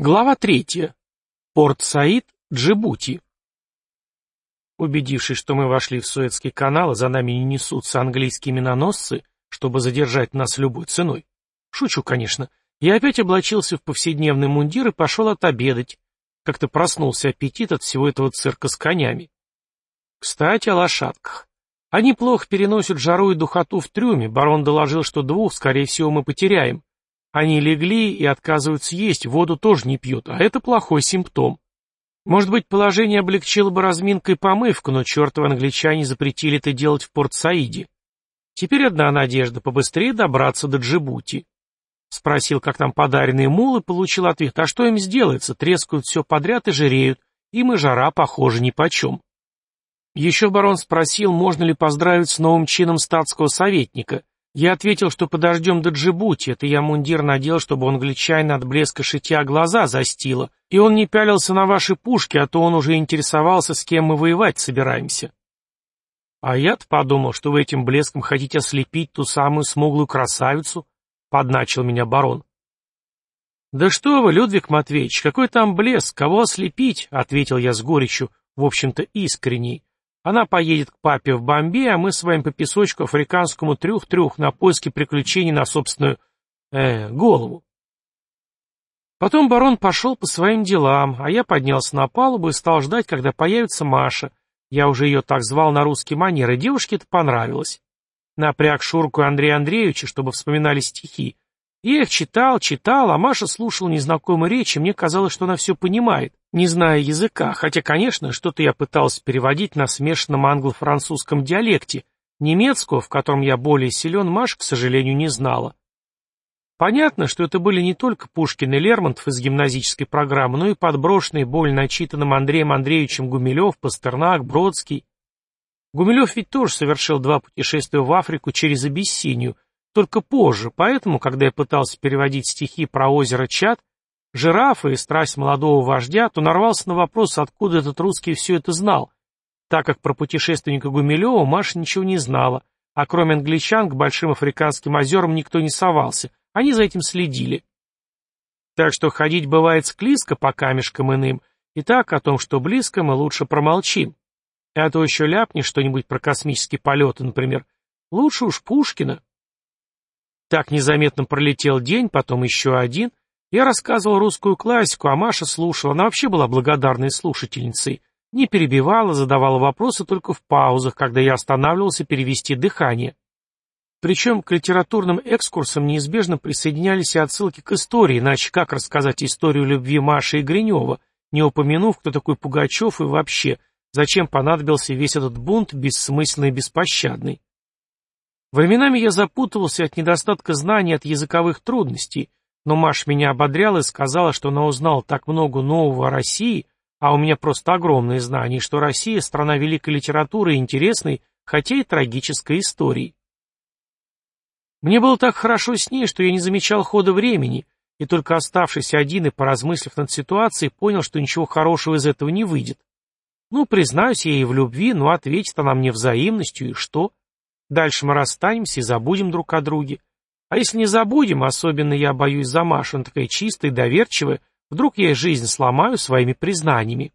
Глава третья. Порт Саид, Джибути. Убедившись, что мы вошли в Суэцкий канал, и за нами не несутся английские миноносцы, чтобы задержать нас любой ценой. Шучу, конечно. Я опять облачился в повседневный мундир и пошел отобедать. Как-то проснулся аппетит от всего этого цирка с конями. Кстати, о лошадках. Они плохо переносят жару и духоту в трюме. Барон доложил, что двух, скорее всего, мы потеряем. Они легли и отказываются есть, воду тоже не пьют, а это плохой симптом. Может быть, положение облегчило бы разминкой помывку, но чертовы англичане запретили это делать в Порт-Саиде. Теперь одна надежда — побыстрее добраться до Джибути. Спросил, как там подаренные мулы, получил ответ, а что им сделается, трескают все подряд и жиреют, им и жара, похоже, нипочем. Еще барон спросил, можно ли поздравить с новым чином статского советника, я ответил, что подождем до Джибути, это я мундир надел, чтобы он англичанин от блеска шитья глаза застило, и он не пялился на ваши пушки, а то он уже интересовался, с кем мы воевать собираемся. А я-то подумал, что вы этим блеском хотите ослепить ту самую смуглую красавицу, — подначил меня барон. «Да что вы, Людвиг Матвеевич, какой там блеск, кого ослепить?» — ответил я с горечью, в общем-то искренней. Она поедет к папе в Бомбей, а мы с вами по песочку африканскому трюх-трюх на поиски приключений на собственную, э, голову. Потом барон пошел по своим делам, а я поднялся на палубу и стал ждать, когда появится Маша. Я уже ее так звал на русский манер, и девушке это понравилось. Напряг Шурку и Андрея Андреевича, чтобы вспоминали стихи, я их читал, читал, а Маша слушала незнакомые речи, мне казалось, что она все понимает, не зная языка, хотя, конечно, что-то я пытался переводить на смешанном англо-французском диалекте, немецкого, в котором я более силен, Маша, к сожалению, не знала. Понятно, что это были не только Пушкин и Лермонтов из гимназической программы, но и подброшенные более начитанным Андреем Андреевичем Гумилев, Пастернак, Бродский. Гумилев ведь тоже совершил два путешествия в Африку через Абиссинию – только позже, поэтому, когда я пытался переводить стихи про озеро Чад, жирафы и страсть молодого вождя, то нарвался на вопрос, откуда этот русский все это знал, так как про путешественника Гумилева Маша ничего не знала, а кроме англичан к большим африканским озерам никто не совался, они за этим следили. Так что ходить бывает склизко по камешкам иным, и так о том, что близко, мы лучше промолчим. А то еще ляпни что-нибудь про космические полеты, например. Лучше уж Пушкина. Так незаметно пролетел день, потом еще один. Я рассказывал русскую классику, а Маша слушала. Она вообще была благодарной слушательницей. Не перебивала, задавала вопросы только в паузах, когда я останавливался перевести дыхание. Причем к литературным экскурсам неизбежно присоединялись и отсылки к истории, иначе как рассказать историю любви Маши и Гринева, не упомянув, кто такой Пугачев и вообще, зачем понадобился весь этот бунт бессмысленный и беспощадный. Временами я запутывался от недостатка знаний от языковых трудностей, но Маш меня ободряла и сказала, что она узнала так много нового о России, а у меня просто огромные знания, что Россия — страна великой литературы и интересной, хотя и трагической истории. Мне было так хорошо с ней, что я не замечал хода времени, и только оставшись один и поразмыслив над ситуацией, понял, что ничего хорошего из этого не выйдет. Ну, признаюсь я ей в любви, но ответит она мне взаимностью, и что? Дальше мы расстанемся и забудем друг о друге. А если не забудем, особенно я боюсь за Машу, она такая чистая доверчивая, вдруг я ей жизнь сломаю своими признаниями.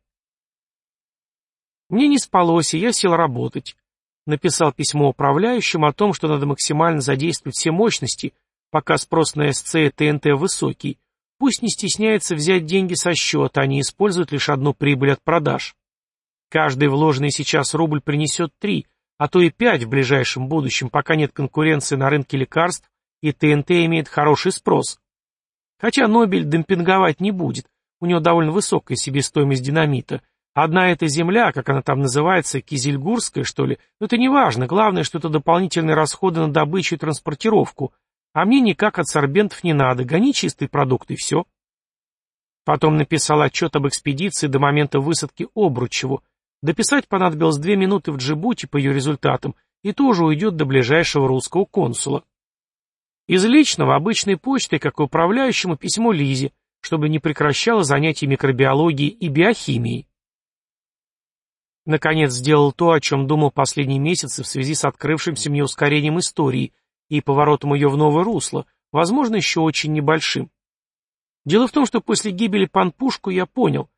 Мне не спалось, и я сел работать. Написал письмо управляющим о том, что надо максимально задействовать все мощности, пока спрос на СЦ и ТНТ высокий. Пусть не стесняется взять деньги со счета, они используют лишь одну прибыль от продаж. Каждый вложенный сейчас рубль принесет три, а то и пять в ближайшем будущем, пока нет конкуренции на рынке лекарств и ТНТ имеет хороший спрос. Хотя Нобель демпинговать не будет, у него довольно высокая себестоимость динамита. Одна эта земля, как она там называется, Кизельгурская, что ли, но это не важно, главное, что это дополнительные расходы на добычу и транспортировку, а мне никак от сорбентов не надо, гони чистый продукт и все. Потом написал отчет об экспедиции до момента высадки Обручеву, Дописать понадобилось две минуты в Джибути по ее результатам, и тоже уйдет до ближайшего русского консула. Из личного обычной почты, как управляющему, письмо Лизе, чтобы не прекращала занятий микробиологией и биохимией. Наконец сделал то, о чем думал последние месяцы в связи с открывшимся мне ускорением истории и поворотом ее в новое русло, возможно, еще очень небольшим. Дело в том, что после гибели Панпушку я понял,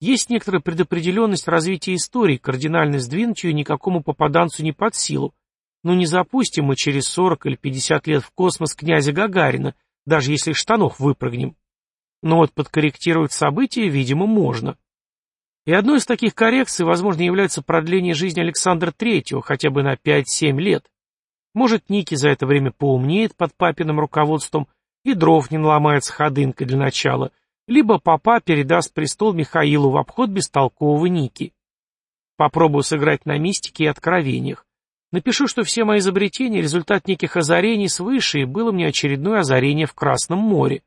есть некоторая предопределенность развития истории, кардинально сдвинуть ее никакому попаданцу не под силу. Но не запустим мы через 40 или 50 лет в космос князя Гагарина, даже если штанов выпрыгнем. Но вот подкорректировать события, видимо, можно. И одной из таких коррекций, возможно, является продление жизни Александра Третьего хотя бы на 5-7 лет. Может, Ники за это время поумнеет под папиным руководством и дров не наломает ходынкой для начала, либо папа передаст престол Михаилу в обход бестолкового Ники. Попробую сыграть на мистике и откровениях. Напишу, что все мои изобретения — результат неких озарений свыше, и было мне очередное озарение в Красном море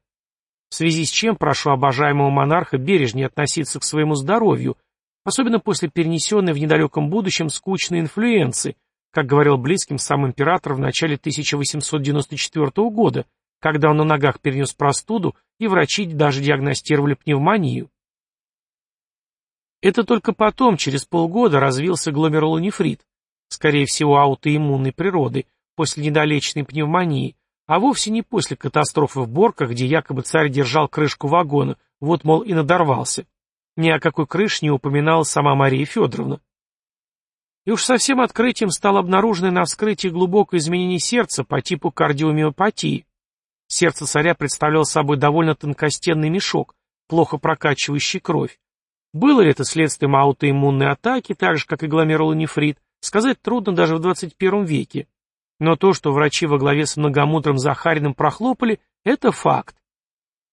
в связи с чем прошу обожаемого монарха бережнее относиться к своему здоровью, особенно после перенесенной в недалеком будущем скучной инфлюенции, как говорил близким сам император в начале 1894 года, когда он на ногах перенес простуду, и врачи даже диагностировали пневмонию. Это только потом, через полгода, развился гломерулонефрит, скорее всего аутоиммунной природы, после недолеченной пневмонии, а вовсе не после катастрофы в Борках, где якобы царь держал крышку вагона, вот, мол, и надорвался. Ни о какой крыше не упоминала сама Мария Федоровна. И уж совсем открытием стало обнаружено на вскрытии глубокое изменение сердца по типу кардиомиопатии. Сердце царя представляло собой довольно тонкостенный мешок, плохо прокачивающий кровь. Было ли это следствием аутоиммунной атаки, так же, как и гломерулонефрит, сказать трудно даже в 21 веке. Но то, что врачи во главе с многомудрым Захариным прохлопали, это факт.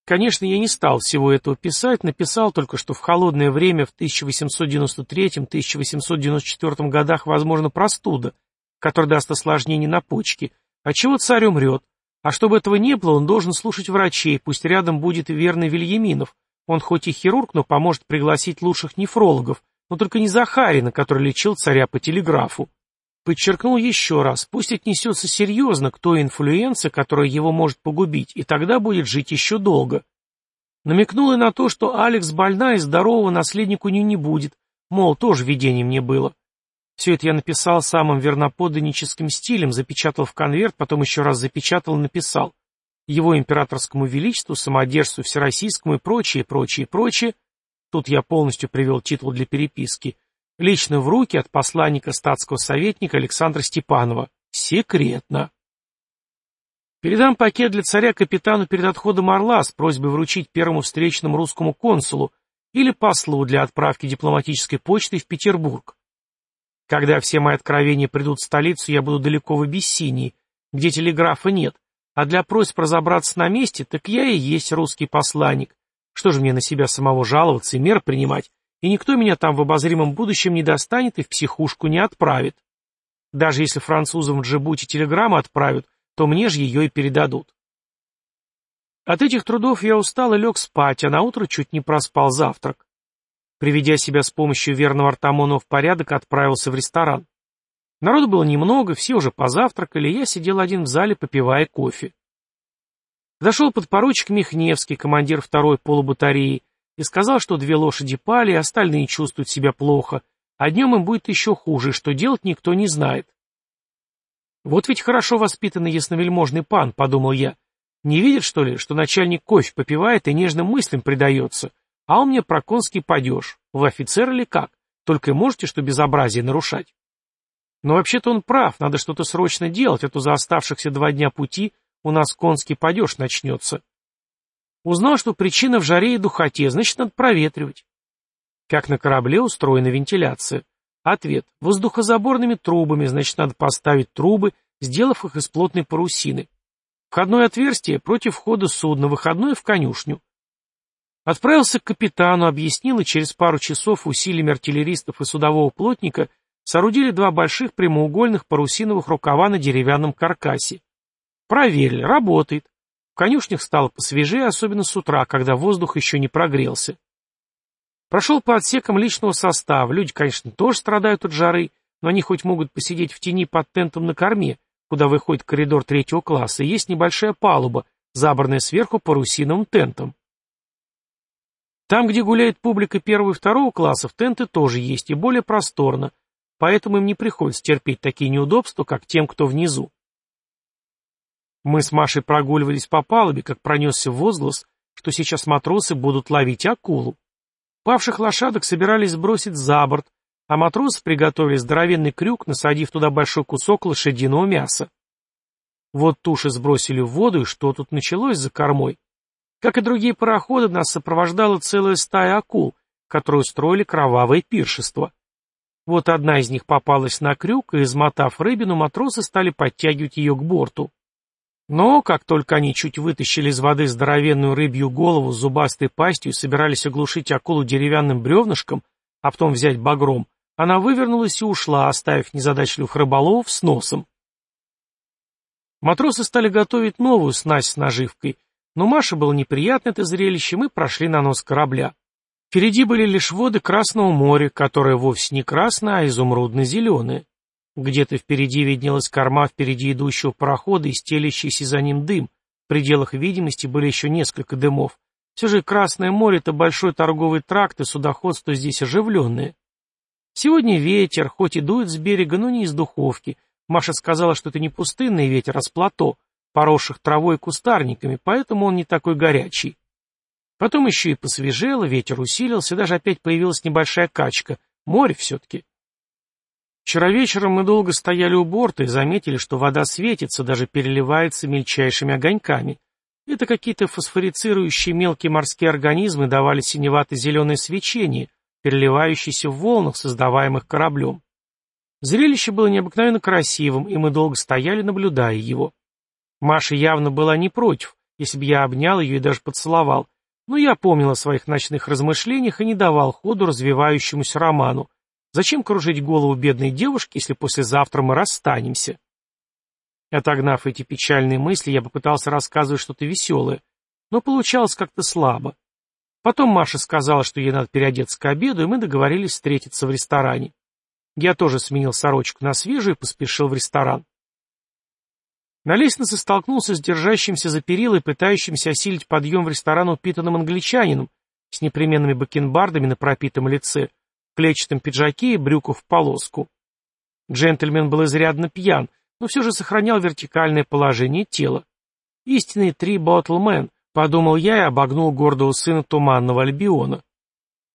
Конечно, я не стал всего этого писать, написал только, что в холодное время в 1893-1894 годах возможно простуда, которая даст осложнение на почке, отчего царь умрет. А чтобы этого не было, он должен слушать врачей, пусть рядом будет верный Вильяминов. Он хоть и хирург, но поможет пригласить лучших нефрологов, но только не Захарина, который лечил царя по телеграфу. Подчеркнул еще раз, пусть отнесется серьезно к той инфлюенции, которая его может погубить, и тогда будет жить еще долго. Намекнул и на то, что Алекс больна и здорового наследнику не не будет, мол, тоже видение мне было. Все это я написал самым верноподданническим стилем, запечатал в конверт, потом еще раз запечатал и написал. Его императорскому величеству, самодержцу всероссийскому и прочее, прочее, прочее. Тут я полностью привел титул для переписки. Лично в руки от посланника статского советника Александра Степанова. Секретно. Передам пакет для царя капитану перед отходом Орла с просьбой вручить первому встречному русскому консулу или послу для отправки дипломатической почты в Петербург. Когда все мои откровения придут в столицу, я буду далеко в Абиссинии, где телеграфа нет, а для просьб разобраться на месте, так я и есть русский посланник. Что же мне на себя самого жаловаться и мер принимать, и никто меня там в обозримом будущем не достанет и в психушку не отправит. Даже если французам в Джибути телеграмму отправят, то мне же ее и передадут. От этих трудов я устал и лег спать, а наутро чуть не проспал завтрак. Приведя себя с помощью верного Артамонова в порядок, отправился в ресторан. Народу было немного, все уже позавтракали, я сидел один в зале, попивая кофе. Зашел подпоручик Михневский, командир второй полубатареи, и сказал, что две лошади пали, остальные чувствуют себя плохо, а днем им будет еще хуже, что делать никто не знает. Вот ведь хорошо воспитанный ясновельможный пан, подумал я. Не видит, что ли, что начальник кофе попивает и нежным мыслям предается, а он мне про конский падеж. В офицер или как? Только и можете, что безобразие нарушать. Но вообще-то он прав, надо что-то срочно делать, а то за оставшихся два дня пути у нас конский падеж начнется. Узнал, что причина в жаре и духоте, значит, надо проветривать. Как на корабле устроена вентиляция? Ответ. Воздухозаборными трубами, значит, надо поставить трубы, сделав их из плотной парусины. Входное отверстие против входа судна, выходное в конюшню. Отправился к капитану, объяснил, и через пару часов усилиями артиллеристов и судового плотника соорудили два больших прямоугольных парусиновых рукава на деревянном каркасе. Проверили, работает. В конюшнях стало посвежее, особенно с утра, когда воздух еще не прогрелся. Прошел по отсекам личного состава. Люди, конечно, тоже страдают от жары, но они хоть могут посидеть в тени под тентом на корме, куда выходит коридор третьего класса, и есть небольшая палуба, забранная сверху парусиновым тентом. Там, где гуляет публика первого и второго классов, тенты тоже есть и более просторно, поэтому им не приходится терпеть такие неудобства, как тем, кто внизу. Мы с Машей прогуливались по палубе, как пронесся возглас, что сейчас матросы будут ловить акулу. Павших лошадок собирались сбросить за борт, а матросы приготовили здоровенный крюк, насадив туда большой кусок лошадиного мяса. Вот туши сбросили в воду, и что тут началось за кормой? Как и другие пароходы, нас сопровождала целая стая акул, которые устроили кровавое пиршество. Вот одна из них попалась на крюк, и, измотав рыбину, матросы стали подтягивать ее к борту. Но, как только они чуть вытащили из воды здоровенную рыбью голову с зубастой пастью и собирались оглушить акулу деревянным бревнышком, а потом взять багром, она вывернулась и ушла, оставив незадачливых рыболовов с носом. Матросы стали готовить новую снасть с наживкой, но Маше было неприятно это зрелище, мы прошли на нос корабля. Впереди были лишь воды Красного моря, которое вовсе не красное, а изумрудно-зеленое. Где-то впереди виднелась корма впереди идущего парохода и стелящийся за ним дым. В пределах видимости были еще несколько дымов. Все же Красное море — это большой торговый тракт, и судоходство здесь оживленное. Сегодня ветер, хоть и дует с берега, но не из духовки. Маша сказала, что это не пустынный ветер, а с плато, поросших травой и кустарниками, поэтому он не такой горячий. Потом еще и посвежело, ветер усилился, даже опять появилась небольшая качка. Море все-таки. Вчера вечером мы долго стояли у борта и заметили, что вода светится, даже переливается мельчайшими огоньками. Это какие-то фосфорицирующие мелкие морские организмы давали синевато-зеленое свечение, переливающееся в волнах, создаваемых кораблем. Зрелище было необыкновенно красивым, и мы долго стояли, наблюдая его. Маша явно была не против, если бы я обнял ее и даже поцеловал, но я помнил о своих ночных размышлениях и не давал ходу развивающемуся роману, Зачем кружить голову бедной девушки, если послезавтра мы расстанемся? Отогнав эти печальные мысли, я попытался рассказывать что-то веселое, но получалось как-то слабо. Потом Маша сказала, что ей надо переодеться к обеду, и мы договорились встретиться в ресторане. Я тоже сменил сорочку на свежую и поспешил в ресторан. На лестнице столкнулся с держащимся за перилой, пытающимся осилить подъем в ресторан упитанным англичанином с непременными бакенбардами на пропитом лице, клетчатом пиджаке и брюках в полоску. Джентльмен был изрядно пьян, но все же сохранял вертикальное положение тела. Истинный три-ботлмен, подумал я и обогнул гордого сына Туманного Альбиона.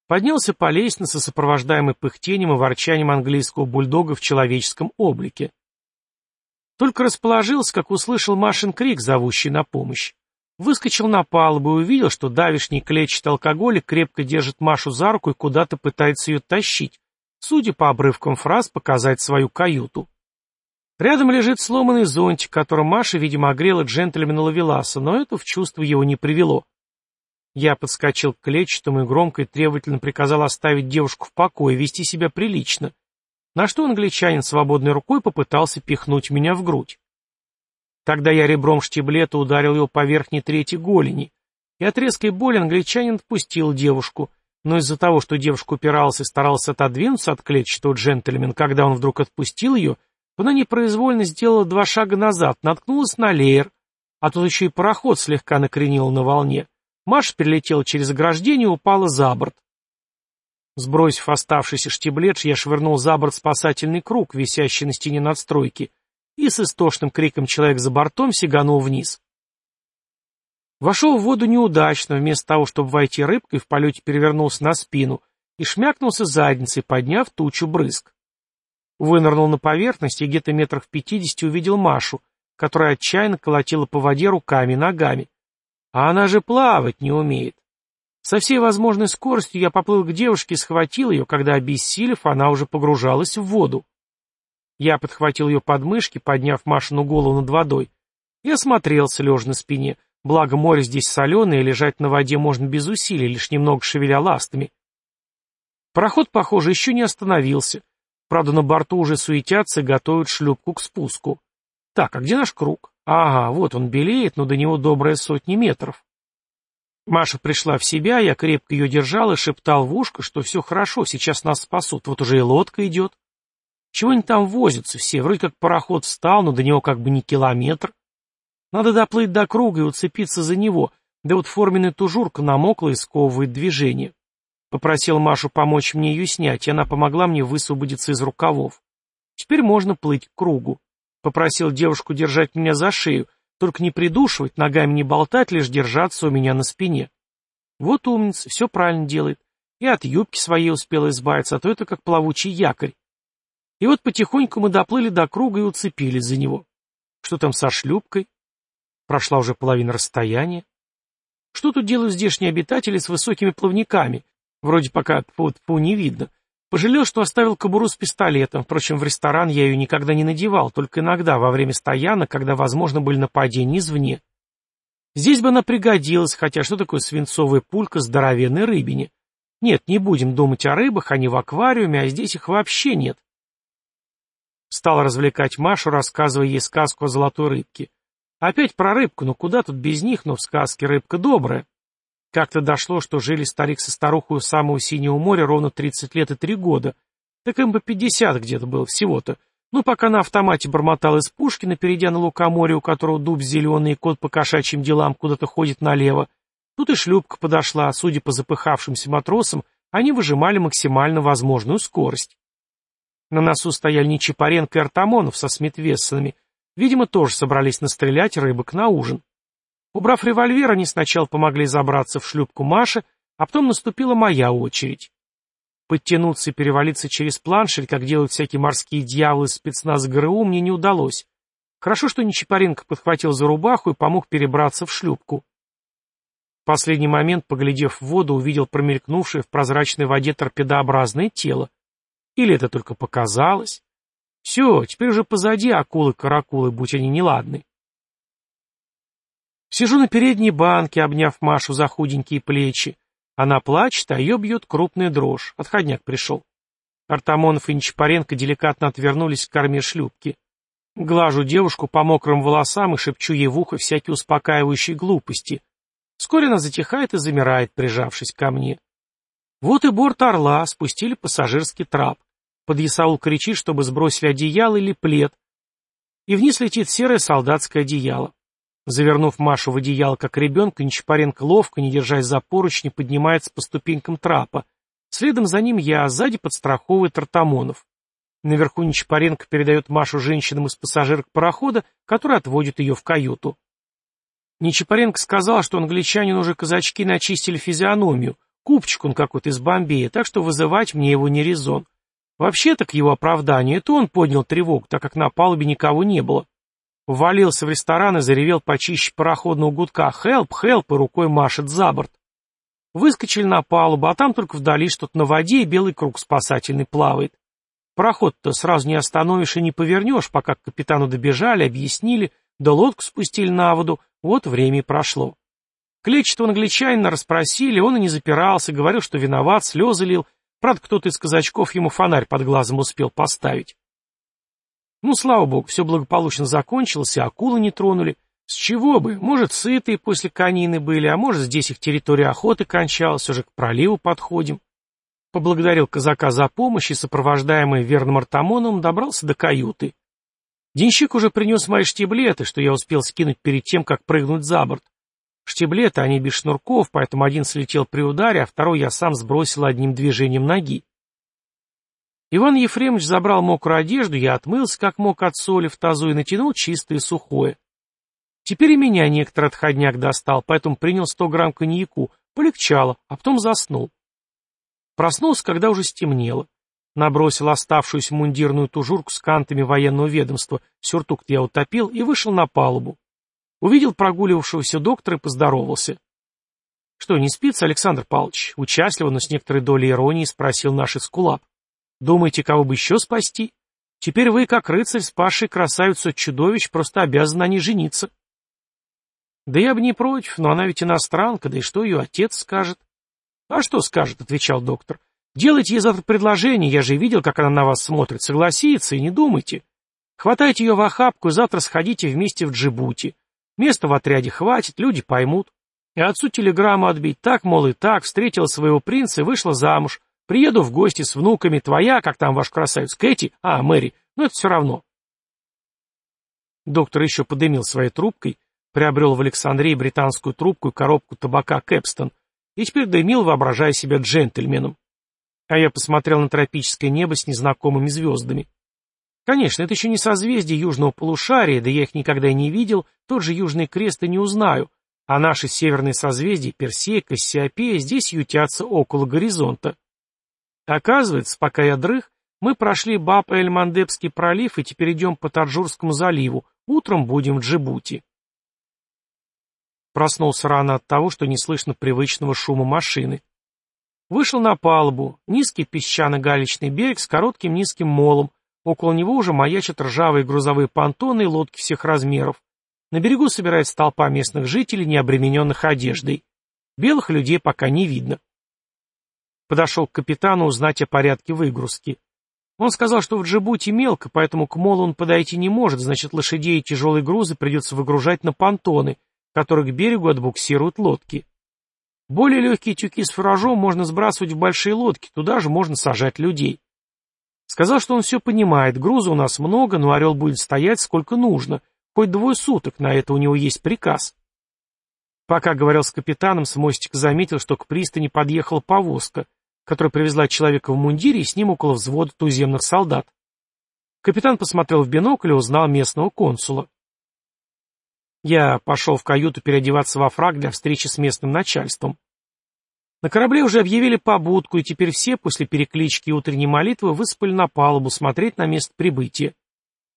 Поднялся по лестнице, сопровождаемый пыхтением и ворчанием английского бульдога в человеческом облике. Только расположился, как услышал Машин крик, зовущий на помощь. Выскочил на палубу и увидел, что давишний клетчатый алкоголик крепко держит Машу за руку и куда-то пытается ее тащить, судя по обрывкам фраз, показать свою каюту. Рядом лежит сломанный зонтик, которым Маша, видимо, огрела джентльмена Лавеласа, но это в чувство его не привело. Я подскочил к клетчатому и громко и требовательно приказал оставить девушку в покое, вести себя прилично. На что англичанин свободной рукой попытался пихнуть меня в грудь. Тогда я ребром штиблета ударил его по верхней трети голени, и от резкой боли англичанин отпустил девушку, но из-за того, что девушка упиралась и старался отодвинуться от клетчатого джентльмена, когда он вдруг отпустил ее, она непроизвольно сделала два шага назад, наткнулась на леер, а тут еще и пароход слегка накренил на волне. Маша перелетела через ограждение и упала за борт. Сбросив оставшийся штиблет, я швырнул за борт спасательный круг, висящий на стене надстройки, и с истошным криком человек за бортом сиганул вниз. Вошел в воду неудачно, вместо того, чтобы войти рыбкой, в полете перевернулся на спину и шмякнулся задницей, подняв тучу брызг. Вынырнул на поверхность и где-то метрах в пятидесяти увидел Машу, которая отчаянно колотила по воде руками и ногами. А она же плавать не умеет. Со всей возможной скоростью я поплыл к девушке и схватил ее, когда, обессилев, она уже погружалась в воду. Я подхватил ее подмышки, подняв Машину голову над водой, и осмотрелся, лежа на спине. Благо море здесь соленое, лежать на воде можно без усилий, лишь немного шевеля ластами. Пароход, похоже, еще не остановился. Правда, на борту уже суетятся и готовят шлюпку к спуску. Так, а где наш круг? Ага, вот он белеет, но до него добрая сотни метров. Маша пришла в себя, я крепко ее держал и шептал в ушко, что все хорошо, сейчас нас спасут, вот уже и лодка идет. Чего они там возятся все? Вроде как пароход встал, но до него как бы не километр. Надо доплыть до круга и уцепиться за него, да вот форменная тужурка намокла и сковывает движение. Попросил Машу помочь мне ее снять, и она помогла мне высвободиться из рукавов. Теперь можно плыть к кругу. Попросил девушку держать меня за шею, Только не придушивать, ногами не болтать, лишь держаться у меня на спине. Вот умница, все правильно делает. И от юбки своей успела избавиться, а то это как плавучий якорь. И вот потихоньку мы доплыли до круга и уцепились за него. Что там со шлюпкой? Прошла уже половина расстояния. Что тут делают здешние обитатели с высокими плавниками? Вроде пока тьфу -тьфу не видно. Пожалел, что оставил кобуру с пистолетом. Впрочем, в ресторан я ее никогда не надевал, только иногда, во время стоянок, когда, возможно, были нападения извне. Здесь бы она пригодилась, хотя что такое свинцовая пулька здоровенной рыбине? Нет, не будем думать о рыбах, они в аквариуме, а здесь их вообще нет. Стал развлекать Машу, рассказывая ей сказку о золотой рыбке. Опять про рыбку, но куда тут без них, но в сказке рыбка добрая. Как-то дошло, что жили старик со старухой у самого Синего моря ровно 30 лет и 3 года. Так им бы 50 где-то было всего-то. Ну, пока на автомате бормотал из Пушкина, перейдя на лукоморье, у которого дуб зеленый и кот по кошачьим делам куда-то ходит налево, тут и шлюпка подошла, а судя по запыхавшимся матросам, они выжимали максимально возможную скорость. На носу стояли Нечипаренко и Артамонов со Смитвессонами. Видимо, тоже собрались настрелять рыбок на ужин. Убрав револьвер, они сначала помогли забраться в шлюпку Маши, а потом наступила моя очередь. Подтянуться и перевалиться через планшель, как делают всякие морские дьяволы спецназ ГРУ, мне не удалось. Хорошо, что Нечипаренко подхватил за рубаху и помог перебраться в шлюпку. В последний момент, поглядев в воду, увидел промелькнувшее в прозрачной воде торпедообразное тело. Или это только показалось? Все, теперь уже позади акулы-каракулы, будь они неладны. Сижу на передней банке, обняв Машу за худенькие плечи. Она плачет, а ее бьет крупная дрожь. Отходняк пришел. Артамонов и Нечапаренко деликатно отвернулись к корме шлюпки. Глажу девушку по мокрым волосам и шепчу ей в ухо всякие успокаивающие глупости. Вскоре она затихает и замирает, прижавшись ко мне. Вот и борт «Орла» спустили пассажирский трап. Подъясаул кричит, чтобы сбросили одеяло или плед. И вниз летит серое солдатское одеяло. Завернув Машу в одеяло, как ребенка, Нечапаренко ловко, не держась за поручни, поднимается по ступенькам трапа. Следом за ним я, а сзади подстраховывает Артамонов. Наверху Нечапаренко передает Машу женщинам из пассажирок парохода, которые отводят ее в каюту. Нечапаренко сказал, что англичанин уже казачки начистили физиономию, купчик он какой-то из Бомбея, так что вызывать мне его не резон. Вообще-то, к его оправданию, это он поднял тревогу, так как на палубе никого не было. Ввалился в ресторан и заревел почище пароходного гудка «Хелп! Хелп!» и рукой машет за борт. Выскочили на палубу, а там только вдали что-то на воде и белый круг спасательный плавает. Пароход-то сразу не остановишь и не повернешь, пока к капитану добежали, объяснили, да лодку спустили на воду, вот время и прошло. Клетчатого англичанина расспросили, он и не запирался, говорил, что виноват, слезы лил, правда, кто-то из казачков ему фонарь под глазом успел поставить. Ну, слава богу, все благополучно закончилось, и акулы не тронули. С чего бы? Может, сытые после конины были, а может, здесь их территория охоты кончалась, уже к проливу подходим. Поблагодарил казака за помощь и, сопровождаемый верным артамоном, добрался до каюты. Денщик уже принес мои штиблеты, что я успел скинуть перед тем, как прыгнуть за борт. Штиблеты, они без шнурков, поэтому один слетел при ударе, а второй я сам сбросил одним движением ноги. Иван Ефремович забрал мокрую одежду, я отмылся, как мог от соли в тазу, и натянул чистое и сухое. Теперь и меня некоторый отходняк достал, поэтому принял сто грамм коньяку, полегчало, а потом заснул. Проснулся, когда уже стемнело. Набросил оставшуюся мундирную тужурку с кантами военного ведомства, сюртук я утопил и вышел на палубу. Увидел прогуливавшегося доктора и поздоровался. — Что, не спится, Александр Павлович? Участливо, но с некоторой долей иронии спросил наш эскулап. Думаете, кого бы еще спасти? Теперь вы, как рыцарь, спасший красавицу чудовищ, просто обязаны на ней жениться. Да я бы не против, но она ведь иностранка, да и что ее отец скажет? А что скажет, отвечал доктор. Делайте ей завтра предложение, я же видел, как она на вас смотрит, согласится, и не думайте. Хватайте ее в охапку и завтра сходите вместе в Джибути. Места в отряде хватит, люди поймут. И отцу телеграмму отбить, так, мол, и так, встретила своего принца и вышла замуж, Приеду в гости с внуками, твоя, как там ваш красавец, Кэти, а, Мэри, но это все равно. Доктор еще подымил своей трубкой, приобрел в Александрии британскую трубку и коробку табака Кэпстон, и теперь дымил, воображая себя джентльменом. А я посмотрел на тропическое небо с незнакомыми звездами. Конечно, это еще не созвездие южного полушария, да я их никогда и не видел, тот же Южный Крест и не узнаю, а наши северные созвездия, Персей, Кассиопея, здесь ютятся около горизонта. Оказывается, пока я дрых, мы прошли Баб-эль-Мандебский пролив и теперь идем по Таджурскому заливу, утром будем в Джибути. Проснулся рано от того, что не слышно привычного шума машины. Вышел на палубу, низкий песчано-галечный берег с коротким низким молом, около него уже маячат ржавые грузовые понтоны и лодки всех размеров. На берегу собирается толпа местных жителей, не обремененных одеждой. Белых людей пока не видно. Подошел к капитану узнать о порядке выгрузки. Он сказал, что в Джибути мелко, поэтому к молу он подойти не может, значит, лошадей и тяжелые грузы придется выгружать на понтоны, которые к берегу отбуксируют лодки. Более легкие тюки с фуражом можно сбрасывать в большие лодки, туда же можно сажать людей. Сказал, что он все понимает, груза у нас много, но орел будет стоять сколько нужно, хоть двое суток, на это у него есть приказ. Пока говорил с капитаном, с мостика заметил, что к пристани подъехала повозка, которая привезла человека в мундире и с ним около взвода туземных солдат. Капитан посмотрел в бинокль и узнал местного консула. Я пошел в каюту переодеваться во фраг для встречи с местным начальством. На корабле уже объявили побудку, и теперь все после переклички и утренней молитвы выспали на палубу смотреть на место прибытия.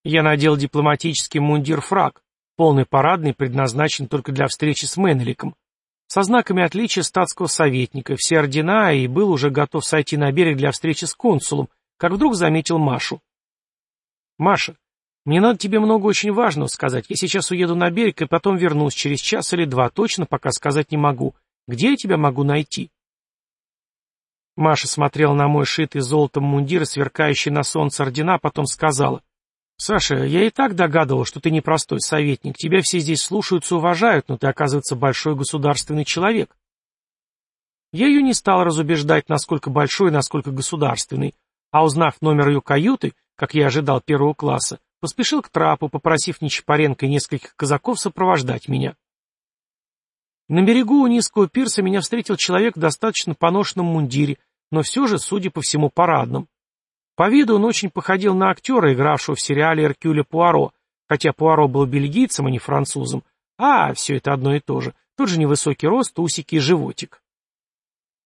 Я надел дипломатический мундир-фраг, полный парадный, предназначен только для встречи с Менеликом, со знаками отличия статского советника, все ордена, и был уже готов сойти на берег для встречи с консулом, как вдруг заметил Машу. «Маша, мне надо тебе много очень важного сказать. Я сейчас уеду на берег и потом вернусь через час или два. Точно пока сказать не могу. Где я тебя могу найти?» Маша смотрела на мой шитый золотом мундир сверкающий на солнце ордена, потом сказала. «Саша, я и так догадывал, что ты непростой советник. Тебя все здесь слушаются уважают, но ты, оказывается, большой государственный человек». Я ее не стал разубеждать, насколько большой и насколько государственный, а узнав номер ее каюты, как я ожидал первого класса, Поспешил к трапу, попросив Нечапаренко и нескольких казаков сопровождать меня. На берегу у низкого пирса меня встретил человек в достаточно поношенном мундире, но все же, судя по всему, парадном. По виду он очень походил на актера, игравшего в сериале «Эркюля Пуаро», хотя Пуаро был бельгийцем, а не французом. А, все это одно и то же. Тот же невысокий рост, усики и животик.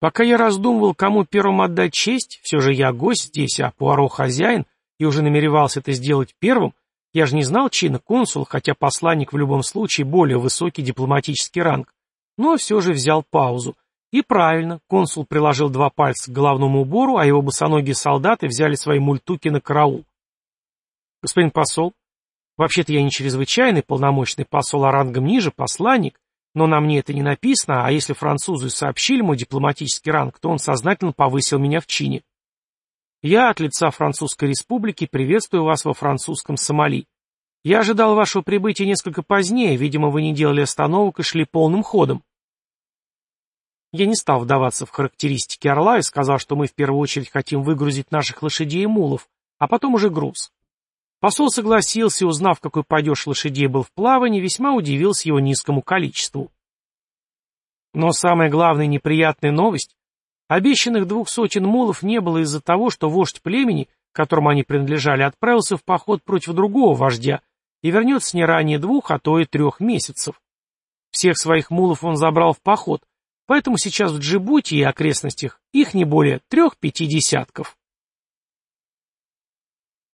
Пока я раздумывал, кому первым отдать честь, все же я гость здесь, а Пуаро хозяин — и уже намеревался это сделать первым, я же не знал чина консул, хотя посланник в любом случае более высокий дипломатический ранг, но все же взял паузу. И правильно, консул приложил два пальца к головному убору, а его босоногие солдаты взяли свои мультуки на караул. Господин посол, вообще-то я не чрезвычайный полномочный посол, а рангом ниже, посланник, но на мне это не написано, а если французы сообщили мой дипломатический ранг, то он сознательно повысил меня в чине. Я от лица Французской Республики приветствую вас во французском Сомали. Я ожидал вашего прибытия несколько позднее, видимо, вы не делали остановок и шли полным ходом. Я не стал вдаваться в характеристики орла и сказал, что мы в первую очередь хотим выгрузить наших лошадей и мулов, а потом уже груз. Посол согласился узнав, какой падеж лошадей был в плавании, весьма удивился его низкому количеству. Но самая главная неприятная новость Обещанных двух сотен мулов не было из-за того, что вождь племени, которому они принадлежали, отправился в поход против другого вождя и вернется не ранее двух, а то и трех месяцев. Всех своих мулов он забрал в поход, поэтому сейчас в Джибути и окрестностях их не более трех-пяти десятков.